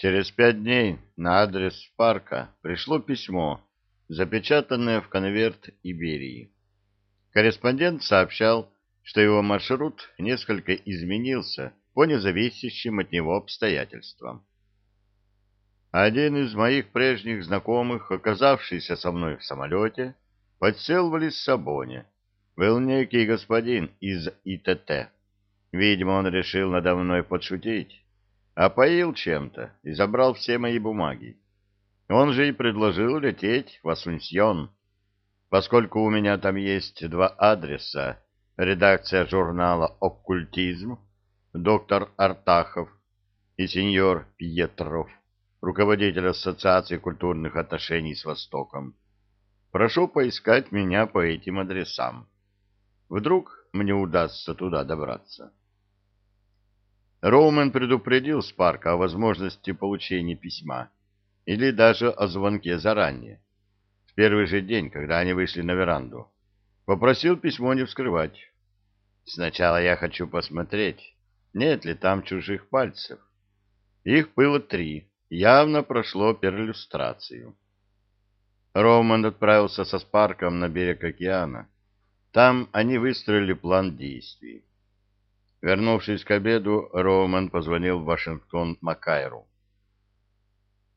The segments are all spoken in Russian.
Через пять дней на адрес парка пришло письмо, запечатанное в конверт Иберии. Корреспондент сообщал, что его маршрут несколько изменился по независящим от него обстоятельствам. Один из моих прежних знакомых, оказавшийся со мной в самолете, подсел в Лиссабоне. Был некий господин из ИТТ. Видимо, он решил надо мной подшутить, опоил чем-то и забрал все мои бумаги. Он же и предложил лететь в Асунсьон, поскольку у меня там есть два адреса, редакция журнала «Оккультизм», доктор Артахов и сеньор Пьетров руководитель Ассоциации культурных отношений с Востоком. Прошу поискать меня по этим адресам. Вдруг мне удастся туда добраться. Роумен предупредил Спарка о возможности получения письма или даже о звонке заранее, в первый же день, когда они вышли на веранду. Попросил письмо не вскрывать. Сначала я хочу посмотреть, нет ли там чужих пальцев. Их было три явно прошло перлюстрацию. Роман отправился со Спарком на берег океана. Там они выстроили план действий. Вернувшись к обеду, Роман позвонил в Вашингтон Макайру.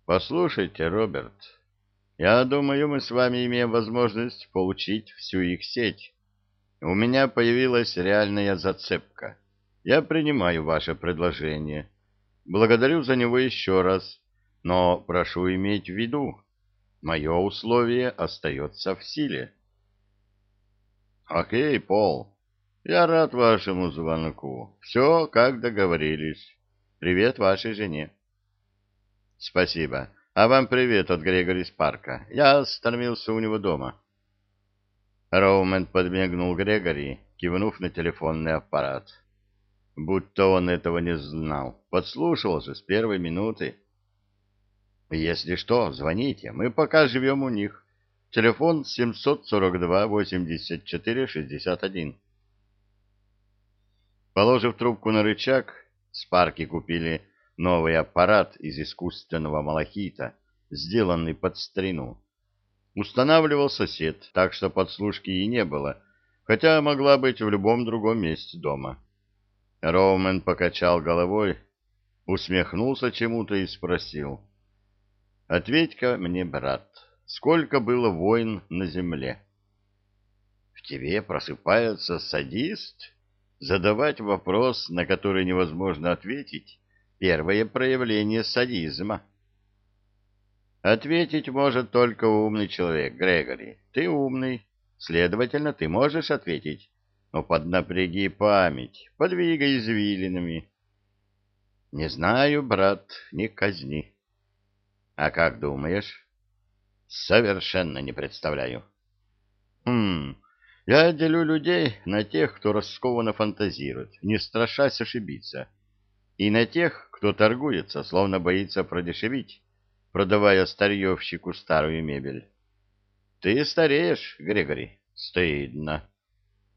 «Послушайте, Роберт, я думаю, мы с вами имеем возможность получить всю их сеть. У меня появилась реальная зацепка. Я принимаю ваше предложение. Благодарю за него еще раз но прошу иметь в виду, мое условие остается в силе. Окей, Пол, я рад вашему звонку. Все, как договорились. Привет вашей жене. Спасибо. А вам привет от Грегори Спарка. Я остановился у него дома. Роумен подмигнул Грегори, кивнув на телефонный аппарат. Будто он этого не знал. Подслушал же с первой минуты. Если что, звоните, мы пока живем у них. Телефон 742-84-61. Положив трубку на рычаг, Спарки купили новый аппарат из искусственного малахита, сделанный под старину. Устанавливал сосед, так что подслушки и не было, хотя могла быть в любом другом месте дома. Роумен покачал головой, усмехнулся чему-то и спросил — Ответь-ка мне, брат, сколько было войн на земле? В тебе просыпается садист? Задавать вопрос, на который невозможно ответить, первое проявление садизма. Ответить может только умный человек, Грегори. Ты умный, следовательно, ты можешь ответить. Но поднапряги память, подвигай извилинами. Не знаю, брат, не казни. А как думаешь? Совершенно не представляю. Хм, я делю людей на тех, кто раскованно фантазирует, не страшась ошибиться, и на тех, кто торгуется, словно боится продешевить, продавая старьевщику старую мебель. Ты стареешь, Григорий? Стыдно.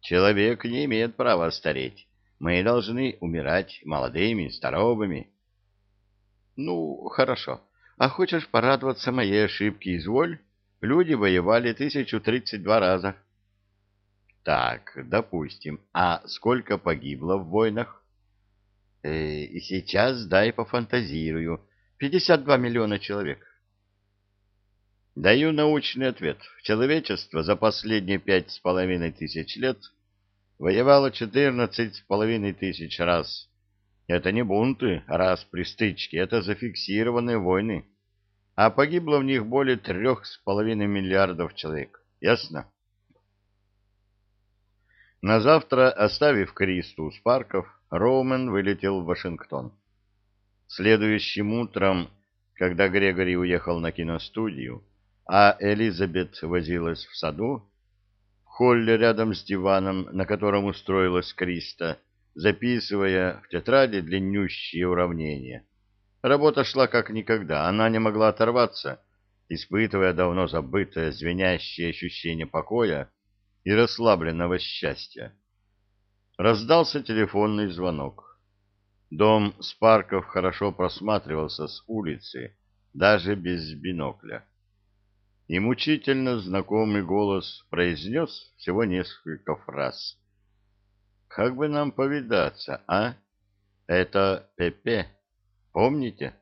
Человек не имеет права стареть. Мы должны умирать молодыми, здоровыми. Ну, хорошо. А хочешь порадоваться моей ошибке, изволь. Люди воевали тысячу тридцать два раза. Так, допустим. А сколько погибло в войнах? Э, и сейчас дай пофантазирую. Пятьдесят два миллиона человек. Даю научный ответ. Человечество за последние пять с половиной тысяч лет воевало четырнадцать с половиной тысяч раз. Это не бунты, а раз при стычке, это зафиксированные войны. А погибло в них более трех с половиной миллиардов человек. Ясно? На завтра, оставив Кристу у Спарков, Роумен вылетел в Вашингтон. Следующим утром, когда Грегори уехал на киностудию, а Элизабет возилась в саду, в холле рядом с диваном, на котором устроилась Криста, записывая в тетради длиннющие уравнения. Работа шла как никогда, она не могла оторваться, испытывая давно забытое звенящее ощущение покоя и расслабленного счастья. Раздался телефонный звонок. Дом Спарков хорошо просматривался с улицы, даже без бинокля. И мучительно знакомый голос произнес всего несколько фраз. «Как бы нам повидаться, а? Это Пепе, помните?»